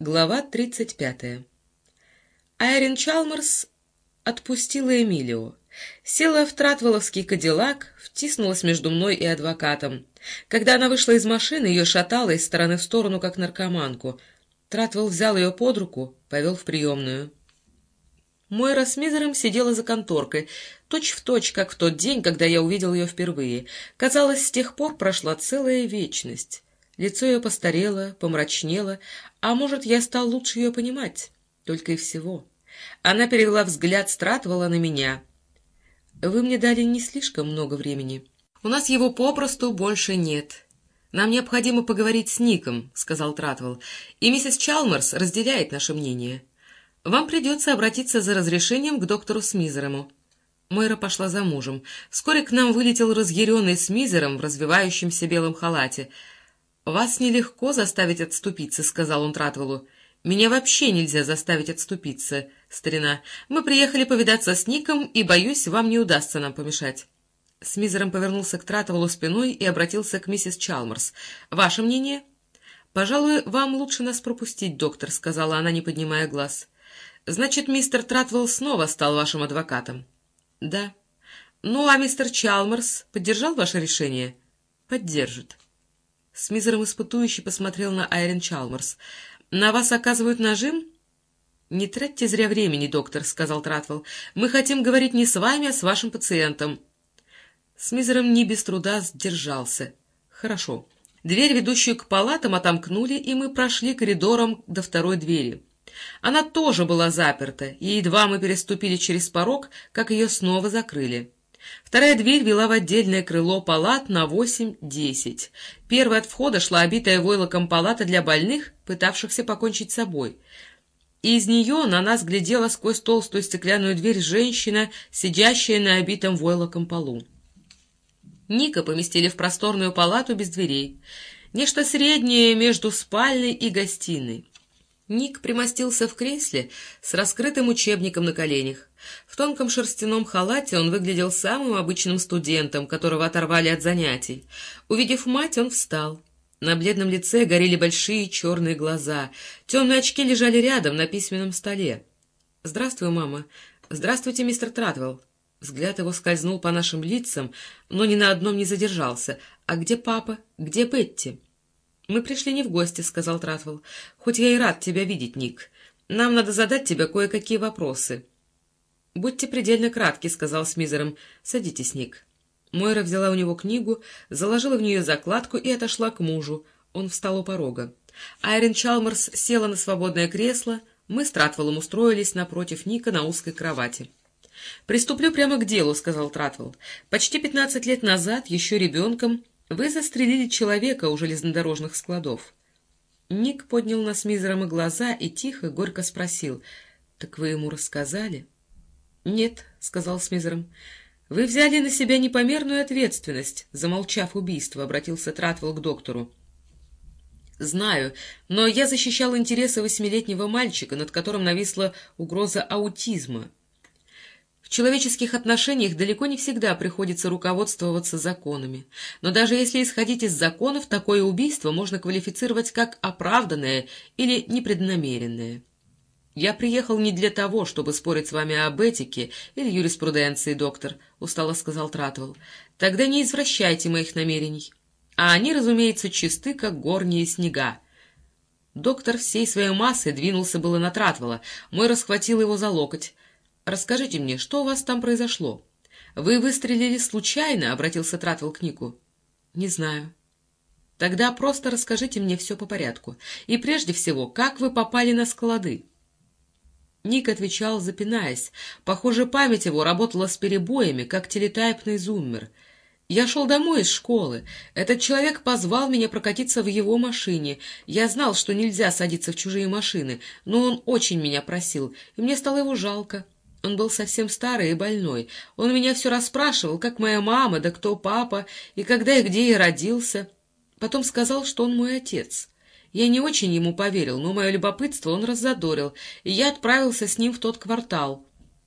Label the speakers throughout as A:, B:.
A: Глава 35. Айрин Чалмерс отпустила Эмилио. Села в Тратволовский кадиллак, втиснулась между мной и адвокатом. Когда она вышла из машины, ее шатало из стороны в сторону, как наркоманку. Тратвол взял ее под руку, повел в приемную. Мойра с Мизером сидела за конторкой, точь-в-точь, точь, как в тот день, когда я увидел ее впервые. Казалось, с тех пор прошла целая вечность. Лицо ее постарело, помрачнело, а может, я стал лучше ее понимать. Только и всего. Она перевела взгляд Стратвола на меня. «Вы мне дали не слишком много времени. У нас его попросту больше нет. Нам необходимо поговорить с Ником», — сказал Тратвелл, «и миссис Чалмерс разделяет наше мнение. Вам придется обратиться за разрешением к доктору Смизерому». Мойра пошла за мужем. Вскоре к нам вылетел разъяренный Смизером в развивающемся белом халате — «Вас нелегко заставить отступиться», — сказал он Тратвеллу. «Меня вообще нельзя заставить отступиться, старина. Мы приехали повидаться с Ником, и, боюсь, вам не удастся нам помешать». Смизером повернулся к Тратвеллу спиной и обратился к миссис Чалмерс. «Ваше мнение?» «Пожалуй, вам лучше нас пропустить, доктор», — сказала она, не поднимая глаз. «Значит, мистер Тратвелл снова стал вашим адвокатом?» «Да». «Ну, а мистер Чалмерс поддержал ваше решение?» «Поддержит». С мизером испытующий посмотрел на Айрин Чалмерс. «На вас оказывают нажим?» «Не тратьте зря времени, доктор», — сказал Тратвелл. «Мы хотим говорить не с вами, а с вашим пациентом». С мизером не без труда сдержался. «Хорошо». Дверь, ведущую к палатам, отомкнули, и мы прошли коридором до второй двери. Она тоже была заперта, и едва мы переступили через порог, как ее снова закрыли. Вторая дверь вела в отдельное крыло палат на восемь-десять. Первая от входа шла обитая войлоком палата для больных, пытавшихся покончить с собой. И из нее на нас глядела сквозь толстую стеклянную дверь женщина, сидящая на обитом войлоком полу. Ника поместили в просторную палату без дверей. Нечто среднее между спальной и гостиной. Ник примостился в кресле с раскрытым учебником на коленях. В тонком шерстяном халате он выглядел самым обычным студентом, которого оторвали от занятий. Увидев мать, он встал. На бледном лице горели большие черные глаза. Темные очки лежали рядом на письменном столе. «Здравствуй, мама. Здравствуйте, мистер Тратвелл». Взгляд его скользнул по нашим лицам, но ни на одном не задержался. «А где папа? Где Бетти?» «Мы пришли не в гости», — сказал Тратвелл. «Хоть я и рад тебя видеть, Ник. Нам надо задать тебе кое-какие вопросы». «Будьте предельно кратки», — сказал Смизером. «Садитесь, Ник». Мойра взяла у него книгу, заложила в нее закладку и отошла к мужу. Он встал у порога. Айрин Чалмерс села на свободное кресло. Мы с Тратвеллом устроились напротив Ника на узкой кровати. «Приступлю прямо к делу», — сказал Тратвелл. «Почти пятнадцать лет назад, еще ребенком, вы застрелили человека у железнодорожных складов. Ник поднял на Смизером и глаза и тихо, горько спросил. — Так вы ему рассказали? — Нет, — сказал Смизером. — Вы взяли на себя непомерную ответственность, замолчав убийство, — обратился Тратвелл к доктору. — Знаю, но я защищал интересы восьмилетнего мальчика, над которым нависла угроза аутизма, в человеческих отношениях далеко не всегда приходится руководствоваться законами. Но даже если исходить из законов, такое убийство можно квалифицировать как оправданное или непреднамеренное. «Я приехал не для того, чтобы спорить с вами об этике или юриспруденции, доктор», — устало сказал Тратвелл. «Тогда не извращайте моих намерений. А они, разумеется, чисты, как горние снега». Доктор всей своей массой двинулся было на Тратвелла. Мой расхватил его за локоть. «Расскажите мне, что у вас там произошло? Вы выстрелили случайно?» — обратился Тратвелл к Нику. «Не знаю». «Тогда просто расскажите мне все по порядку. И прежде всего, как вы попали на склады?» Ник отвечал, запинаясь. Похоже, память его работала с перебоями, как телетайпный зуммер. «Я шел домой из школы. Этот человек позвал меня прокатиться в его машине. Я знал, что нельзя садиться в чужие машины, но он очень меня просил, и мне стало его жалко». Он был совсем старый и больной. Он меня все расспрашивал, как моя мама, да кто папа, и когда и где я родился. Потом сказал, что он мой отец. Я не очень ему поверил, но мое любопытство он раззадорил, и я отправился с ним в тот квартал.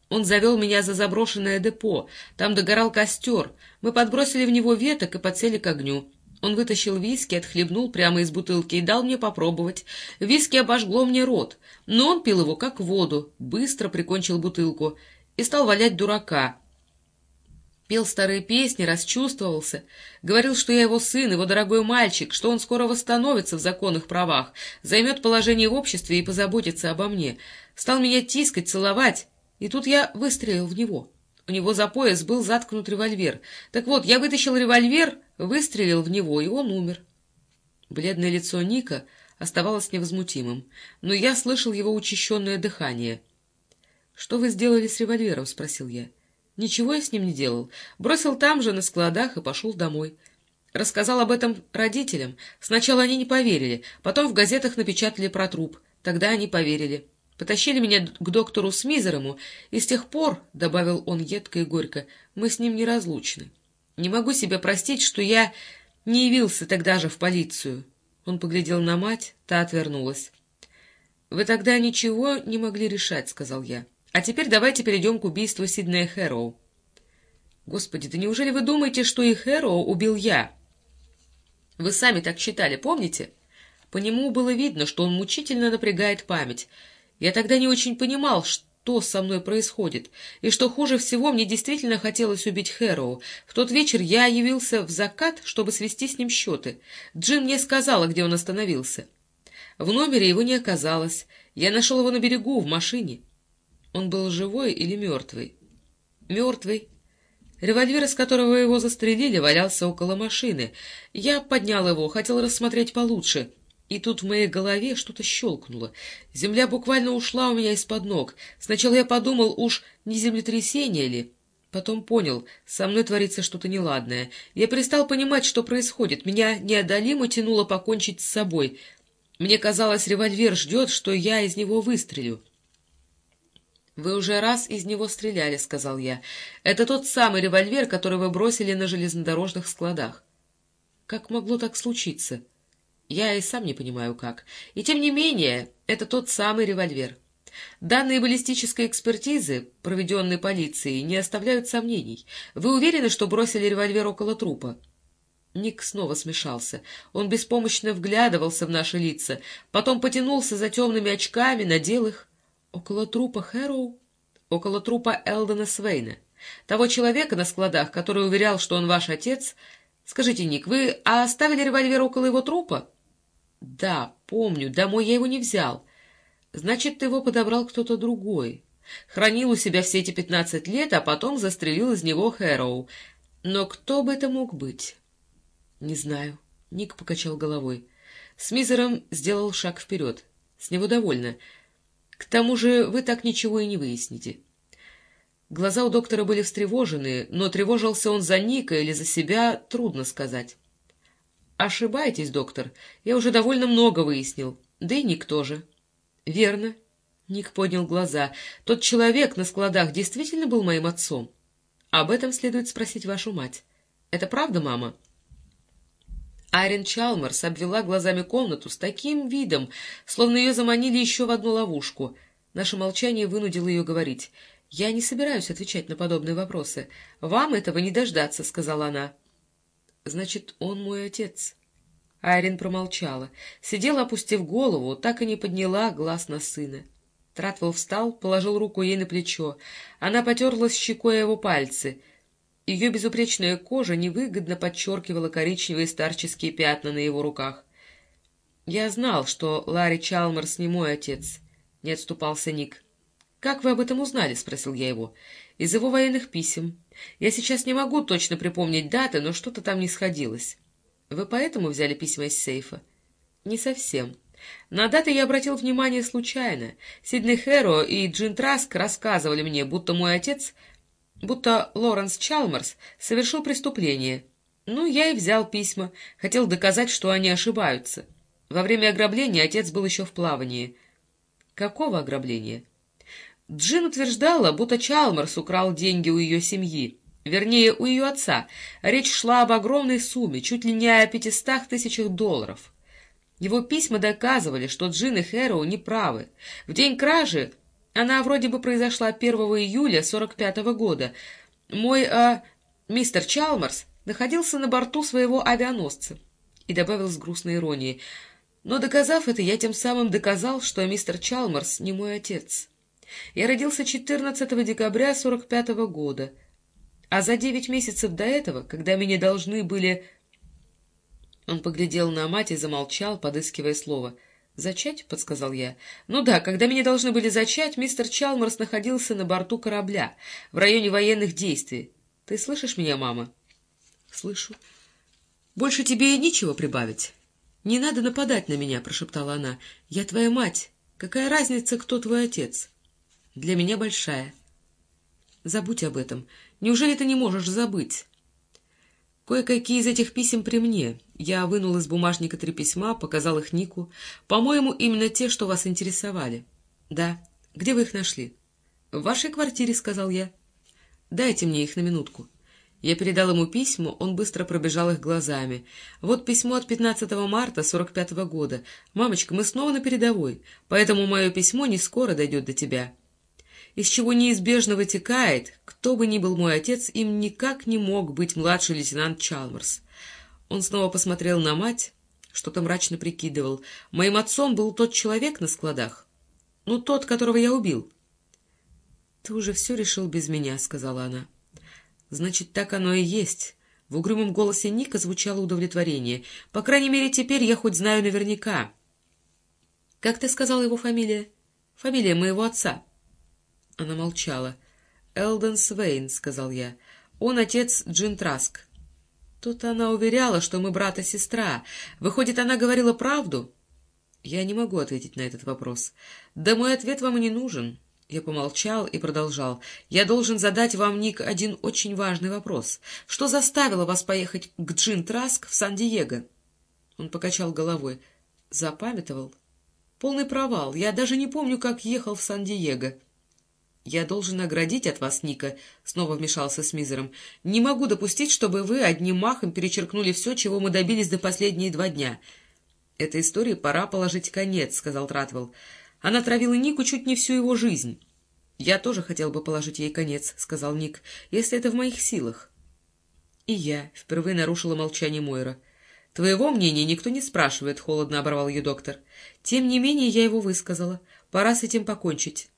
A: Он завел меня за заброшенное депо. Там догорал костер. Мы подбросили в него веток и подсели к огню. Он вытащил виски, отхлебнул прямо из бутылки и дал мне попробовать. Виски обожгло мне рот, но он пил его как воду, быстро прикончил бутылку и стал валять дурака. Пел старые песни, расчувствовался, говорил, что я его сын, его дорогой мальчик, что он скоро восстановится в законных правах, займет положение в обществе и позаботится обо мне. Стал меня тискать, целовать, и тут я выстрелил в него. У него за пояс был заткнут револьвер. Так вот, я вытащил револьвер, выстрелил в него, и он умер. Бледное лицо Ника оставалось невозмутимым, но я слышал его учащенное дыхание. — Что вы сделали с револьвером? — спросил я. — Ничего я с ним не делал. Бросил там же, на складах, и пошел домой. Рассказал об этом родителям. Сначала они не поверили, потом в газетах напечатали про труп. Тогда они поверили. Потащили меня к доктору Смизерому, и с тех пор, — добавил он едко и горько, — мы с ним неразлучны. Не могу себе простить, что я не явился тогда же в полицию. Он поглядел на мать, та отвернулась. — Вы тогда ничего не могли решать, — сказал я. — А теперь давайте перейдем к убийству Сиднея Хэроу. — Господи, да неужели вы думаете, что и Хэроу убил я? — Вы сами так считали, помните? По нему было видно, что он мучительно напрягает память — я тогда не очень понимал, что со мной происходит, и что хуже всего, мне действительно хотелось убить Хэроу. В тот вечер я явился в закат, чтобы свести с ним счеты. Джин мне сказала, где он остановился. В номере его не оказалось. Я нашел его на берегу, в машине. Он был живой или мертвый? Мертвый. Револьвер, из которого его застрелили, валялся около машины. Я поднял его, хотел рассмотреть получше — и тут в моей голове что-то щелкнуло. Земля буквально ушла у меня из-под ног. Сначала я подумал, уж не землетрясение ли? Потом понял, со мной творится что-то неладное. Я перестал понимать, что происходит. Меня неодолимо тянуло покончить с собой. Мне казалось, револьвер ждет, что я из него выстрелю. — Вы уже раз из него стреляли, — сказал я. — Это тот самый револьвер, который вы бросили на железнодорожных складах. — Как могло так случиться? — я и сам не понимаю, как. И тем не менее, это тот самый револьвер. Данные баллистической экспертизы, проведенные полицией, не оставляют сомнений. Вы уверены, что бросили револьвер около трупа? Ник снова смешался. Он беспомощно вглядывался в наши лица, потом потянулся за темными очками, надел их. Около трупа Хэроу? Около трупа Элдена Свейна. Того человека на складах, который уверял, что он ваш отец. Скажите, Ник, вы оставили револьвер около его трупа? — Да, помню, домой я его не взял. Значит, его подобрал кто-то другой. Хранил у себя все эти пятнадцать лет, а потом застрелил из него Хэроу. Но кто бы это мог быть? — Не знаю. Ник покачал головой. С Мизером сделал шаг вперед. С него довольно. К тому же вы так ничего и не выясните. Глаза у доктора были встревожены, но тревожился он за Ника или за себя, трудно сказать. Ошибаетесь, доктор. Я уже довольно много выяснил. Да и Ник тоже. Верно. Ник поднял глаза. Тот человек на складах действительно был моим отцом? Об этом следует спросить вашу мать. Это правда, мама? Айрин Чалмерс обвела глазами комнату с таким видом, словно ее заманили еще в одну ловушку. Наше молчание вынудило ее говорить. «Я не собираюсь отвечать на подобные вопросы. Вам этого не дождаться», — сказала она. Значит, он мой отец. Айрин промолчала. Сидела, опустив голову, так и не подняла глаз на сына. Тратвелл встал, положил руку ей на плечо. Она потерлась щекой его пальцы. Ее безупречная кожа невыгодно подчеркивала коричневые старческие пятна на его руках. — Я знал, что Ларри Чалмерс не мой отец, — не отступался Ник. — Как вы об этом узнали? — спросил я его. — Из его военных писем. Я сейчас не могу точно припомнить даты, но что-то там не сходилось. Вы поэтому взяли письма из сейфа? Не совсем. На даты я обратил внимание случайно. Сиднey Хэро и Джин Траск рассказывали мне, будто мой отец, будто Лоренс Чалмерс совершил преступление. Ну, я и взял письма, хотел доказать, что они ошибаются. Во время ограбления отец был еще в плавании. Какого ограбления? Джин утверждала, будто Чалмерс украл деньги у ее семьи, вернее, у ее отца. Речь шла об огромной сумме, чуть ли не о пятистах тысячах долларов. Его письма доказывали, что Джин и Хэроу неправы. В день кражи, она вроде бы произошла 1 июля 45 -го года, мой э, мистер Чалмерс находился на борту своего авианосца. И добавил с грустной иронией. «Но доказав это, я тем самым доказал, что мистер Чалмарс не мой отец. Я родился 14 декабря 45 -го года, а за девять месяцев до этого, когда меня должны были...» Он поглядел на мать и замолчал, подыскивая слово — «Зачать?» — подсказал я. «Ну да, когда меня должны были зачать, мистер Чалмарс находился на борту корабля, в районе военных действий. Ты слышишь меня, мама?» «Слышу». «Больше тебе нечего прибавить?» «Не надо нападать на меня», — прошептала она. «Я твоя мать. Какая разница, кто твой отец?» «Для меня большая». «Забудь об этом. Неужели ты не можешь забыть?» Кое-какие из этих писем при мне. Я вынул из бумажника три письма, показал их Нику. По-моему, именно те, что вас интересовали. Да. Где вы их нашли? В вашей квартире, сказал я. Дайте мне их на минутку. Я передал ему письма, он быстро пробежал их глазами. Вот письмо от 15 марта 45 -го года. «Мамочка, мы снова на передовой, поэтому мое письмо не скоро дойдет до тебя из чего неизбежно вытекает, кто бы ни был мой отец, им никак не мог быть младший лейтенант Чалмерс. Он снова посмотрел на мать, что-то мрачно прикидывал. Моим отцом был тот человек на складах. Ну, тот, которого я убил. — Ты уже все решил без меня, — сказала она. — Значит, так оно и есть. В угрюмом голосе Ника звучало удовлетворение. По крайней мере, теперь я хоть знаю наверняка. — Как ты сказал его фамилия? — Фамилия моего отца. — она молчала. «Элден Свейн», — сказал я. «Он отец Джин Траск». Тут она уверяла, что мы брат и сестра. Выходит, она говорила правду? Я не могу ответить на этот вопрос. Да мой ответ вам не нужен. Я помолчал и продолжал. Я должен задать вам, Ник, один очень важный вопрос. Что заставило вас поехать к Джин Траск в Сан-Диего? Он покачал головой. Запамятовал. Полный провал. Я даже не помню, как ехал в Сан-Диего. — Я должен оградить от вас, Ника, — снова вмешался с Мизером. — Не могу допустить, чтобы вы одним махом перечеркнули все, чего мы добились до последние два дня. — Этой истории пора положить конец, — сказал Тратвелл. — Она травила Нику чуть не всю его жизнь. — Я тоже хотел бы положить ей конец, — сказал Ник, — если это в моих силах. — И я, — впервые нарушила молчание Мойра. — Твоего мнения никто не спрашивает, — холодно оборвал ее доктор. — Тем не менее я его высказала. Пора с этим покончить.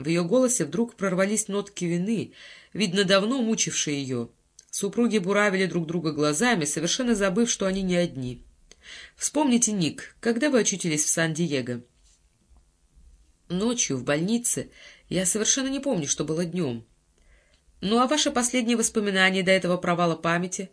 A: В ее голосе вдруг прорвались нотки вины, видно, давно мучившие ее. Супруги буравили друг друга глазами, совершенно забыв, что они не одни. «Вспомните, Ник, когда вы очутились в Сан-Диего?» «Ночью, в больнице. Я совершенно не помню, что было днем». «Ну, а ваши последние воспоминания до этого провала памяти?»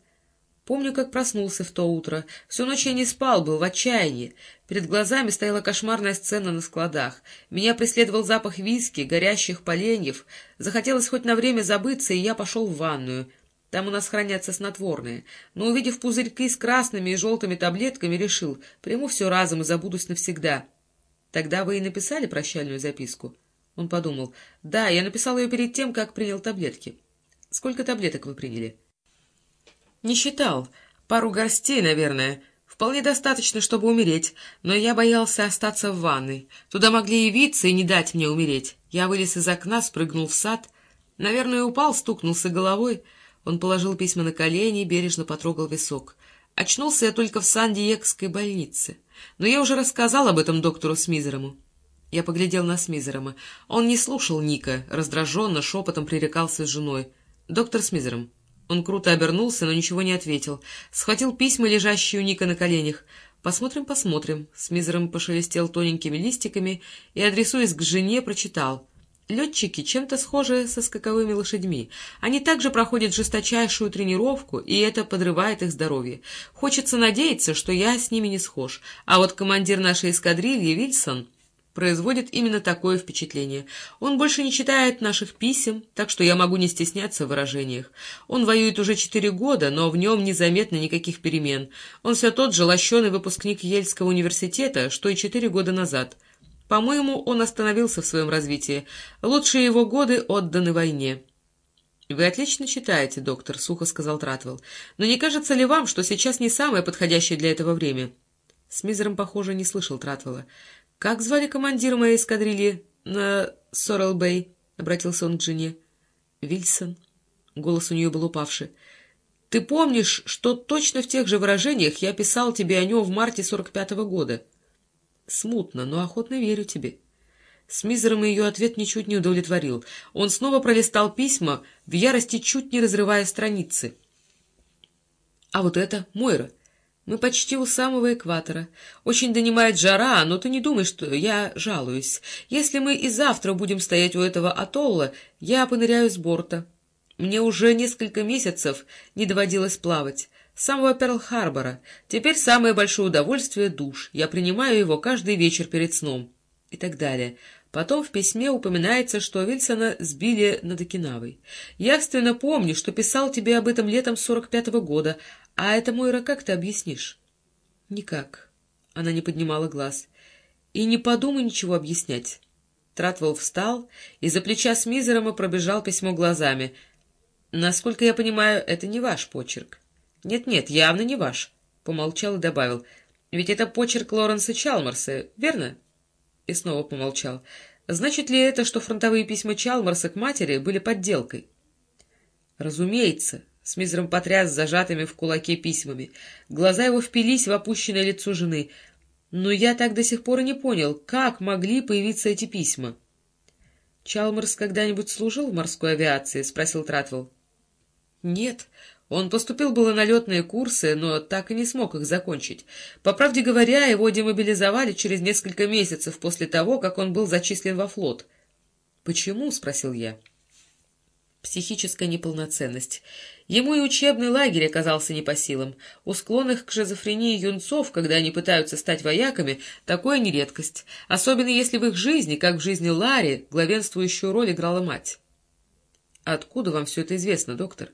A: Помню, как проснулся в то утро. Всю ночь я не спал, был в отчаянии. Перед глазами стояла кошмарная сцена на складах. Меня преследовал запах виски, горящих поленьев. Захотелось хоть на время забыться, и я пошел в ванную. Там у нас хранятся снотворные. Но, увидев пузырьки с красными и желтыми таблетками, решил, приму все разом и забудусь навсегда. Тогда вы и написали прощальную записку? Он подумал. Да, я написал ее перед тем, как принял таблетки. Сколько таблеток вы приняли? — не считал. Пару горстей, наверное. Вполне достаточно, чтобы умереть, но я боялся остаться в ванной. Туда могли явиться и не дать мне умереть. Я вылез из окна, спрыгнул в сад. Наверное, упал, стукнулся головой. Он положил письма на колени и бережно потрогал висок. Очнулся я только в Сан-Диегской больнице. Но я уже рассказал об этом доктору Смизерому. Я поглядел на Смизерома. Он не слушал Ника, раздраженно, шепотом пререкался с женой. «Доктор Смизером, он круто обернулся, но ничего не ответил. Схватил письма, лежащие у Ника на коленях. «Посмотрим, посмотрим». С мизером пошелестел тоненькими листиками и, адресуясь к жене, прочитал. «Летчики чем-то схожи со скаковыми лошадьми. Они также проходят жесточайшую тренировку, и это подрывает их здоровье. Хочется надеяться, что я с ними не схож. А вот командир нашей эскадрильи, Вильсон...» производит именно такое впечатление. Он больше не читает наших писем, так что я могу не стесняться в выражениях. Он воюет уже четыре года, но в нем незаметно никаких перемен. Он все тот же лощеный выпускник Ельского университета, что и четыре года назад. По-моему, он остановился в своем развитии. Лучшие его годы отданы войне. — Вы отлично читаете, доктор, — сухо сказал Тратвелл. — Но не кажется ли вам, что сейчас не самое подходящее для этого время? Смизером, похоже, не слышал Тратвелла. — Как звали командира моей эскадрильи на Сорел-Бэй? — обратился он к жене. — Вильсон. Голос у нее был упавший. — Ты помнишь, что точно в тех же выражениях я писал тебе о нем в марте сорок пятого года? Смутно, но охотно верю тебе. С Мизером ее ответ ничуть не удовлетворил. Он снова пролистал письма, в ярости чуть не разрывая страницы. А вот это Мойра. Мы почти у самого экватора. Очень донимает жара, но ты не думай, что я жалуюсь. Если мы и завтра будем стоять у этого атолла, я поныряю с борта. Мне уже несколько месяцев не доводилось плавать. С самого Перл-Харбора. Теперь самое большое удовольствие — душ. Я принимаю его каждый вечер перед сном. И так далее. Потом в письме упоминается, что Вильсона сбили над Окинавой. Явственно помню, что писал тебе об этом летом сорок пятого года, а это, Мойра, как ты объяснишь? — Никак. Она не поднимала глаз. — И не подумай ничего объяснять. Тратвелл встал и за плеча с Мизером пробежал письмо глазами — Насколько я понимаю, это не ваш почерк. Нет-нет, явно не ваш. Помолчал и добавил. Ведь это почерк Лоренса Чалмарса, верно? И снова помолчал. Значит ли это, что фронтовые письма Чалмарса к матери были подделкой? Разумеется. Смизером потряс зажатыми в кулаке письмами. Глаза его впились в опущенное лицо жены. Но я так до сих пор и не понял, как могли появиться эти письма. — Чалмарс когда-нибудь служил в морской авиации? — спросил Тратвелл. Нет, он поступил было на летные курсы, но так и не смог их закончить. По правде говоря, его демобилизовали через несколько месяцев после того, как он был зачислен во флот. «Почему?» — спросил я. Психическая неполноценность. Ему и учебный лагерь оказался не по силам. У склонных к шизофрении юнцов, когда они пытаются стать вояками, такое не редкость, особенно если в их жизни, как в жизни Ларри, главенствующую роль играла мать. «Откуда вам все это известно, доктор?»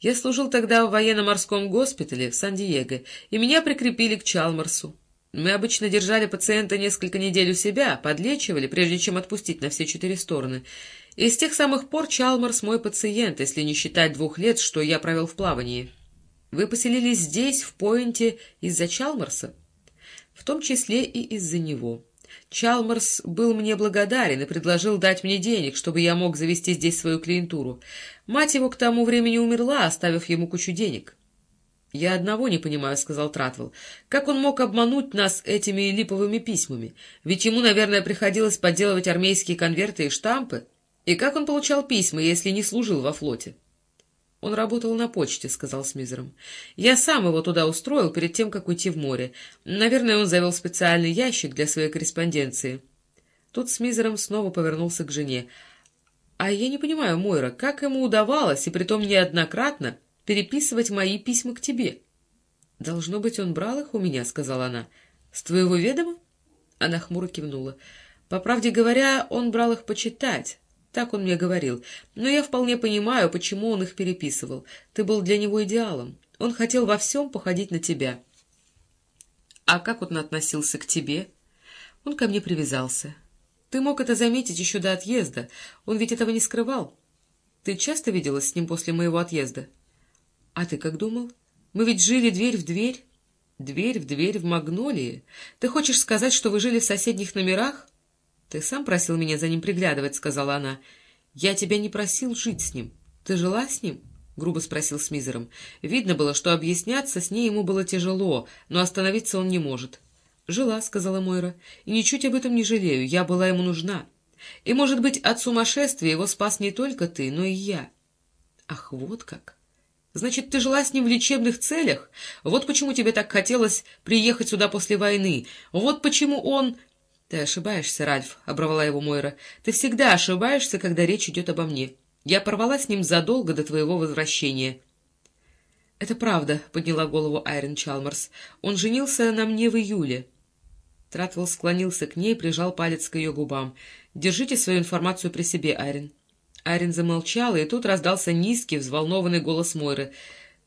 A: Я служил тогда в военно-морском госпитале в Сан-Диего, и меня прикрепили к Чалмарсу. Мы обычно держали пациента несколько недель у себя, подлечивали, прежде чем отпустить на все четыре стороны. И с тех самых пор Чалмарс мой пациент, если не считать двух лет, что я провел в плавании. Вы поселились здесь, в Пойнте, из-за Чалмарса? В том числе и из-за него. Чалмарс был мне благодарен и предложил дать мне денег, чтобы я мог завести здесь свою клиентуру. Мать его к тому времени умерла, оставив ему кучу денег. — Я одного не понимаю, — сказал Тратвелл. — Как он мог обмануть нас этими липовыми письмами? Ведь ему, наверное, приходилось подделывать армейские конверты и штампы. И как он получал письма, если не служил во флоте? — Он работал на почте, — сказал Смизером. — Я сам его туда устроил перед тем, как уйти в море. Наверное, он завел специальный ящик для своей корреспонденции. Тут Смизером снова повернулся к жене. А я не понимаю, Мойра, как ему удавалось, и притом неоднократно, переписывать мои письма к тебе? — Должно быть, он брал их у меня, — сказала она. — С твоего ведома? Она хмуро кивнула. По правде говоря, он брал их почитать. Так он мне говорил. Но я вполне понимаю, почему он их переписывал. Ты был для него идеалом. Он хотел во всем походить на тебя. А как он относился к тебе? Он ко мне привязался. Ты мог это заметить еще до отъезда. Он ведь этого не скрывал. Ты часто виделась с ним после моего отъезда? А ты как думал? Мы ведь жили дверь в дверь. Дверь в дверь в Магнолии. Ты хочешь сказать, что вы жили в соседних номерах? Ты сам просил меня за ним приглядывать, — сказала она. Я тебя не просил жить с ним. Ты жила с ним? — грубо спросил Смизером. Видно было, что объясняться с ней ему было тяжело, но остановиться он не может. «Жила», — сказала Мойра, — «и ничуть об этом не жалею, я была ему нужна. И, может быть, от сумасшествия его спас не только ты, но и я». «Ах, вот как! Значит, ты жила с ним в лечебных целях? Вот почему тебе так хотелось приехать сюда после войны? Вот почему он...» «Ты ошибаешься, Ральф», — оборвала его Мойра. «Ты всегда ошибаешься, когда речь идет обо мне. Я порвала с ним задолго до твоего возвращения». «Это правда», — подняла голову Айрон Чалмарс. «Он женился на мне в июле». Тратвелл склонился к ней и прижал палец к ее губам. «Держите свою информацию при себе, Айрин». Айрин замолчала, и тут раздался низкий, взволнованный голос Мойры.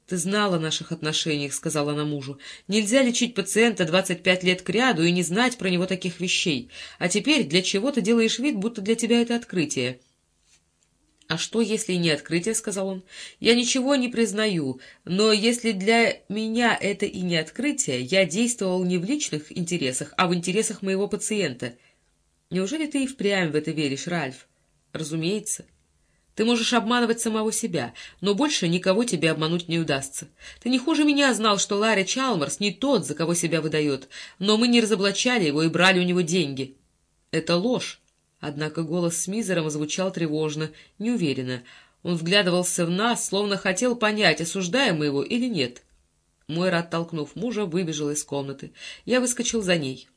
A: «Ты знала о наших отношениях», — сказала она мужу. «Нельзя лечить пациента двадцать пять лет кряду и не знать про него таких вещей. А теперь для чего ты делаешь вид, будто для тебя это открытие?» «А что, если и не открытие?» — сказал он. «Я ничего не признаю, но если для меня это и не открытие, я действовал не в личных интересах, а в интересах моего пациента. Неужели ты и впрямь в это веришь, Ральф?» «Разумеется». Ты можешь обманывать самого себя, но больше никого тебе обмануть не удастся. Ты не хуже меня знал, что Ларри Чалмарс не тот, за кого себя выдает, но мы не разоблачали его и брали у него деньги. Это ложь. Однако голос с Мизером звучал тревожно, неуверенно. Он вглядывался в нас, словно хотел понять, осуждаем мы его или нет. Мойра, оттолкнув мужа, выбежала из комнаты. Я выскочил за ней.